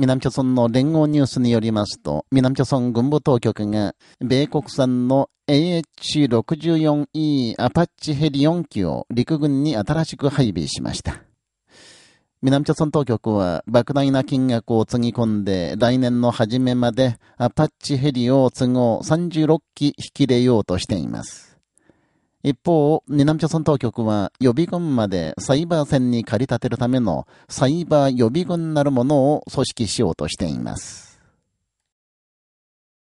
南朝村の連合ニュースによりますと、南朝村軍部当局が、米国産の AH-64E アパッチヘリ4機を陸軍に新しく配備しました。南朝村当局は莫大な金額をつぎ込んで来年の初めまでアパッチヘリを都合36機引き入れようとしています。一方、南朝鮮当局は予備軍までサイバー戦に駆り立てるためのサイバー予備軍なるものを組織しようとしています。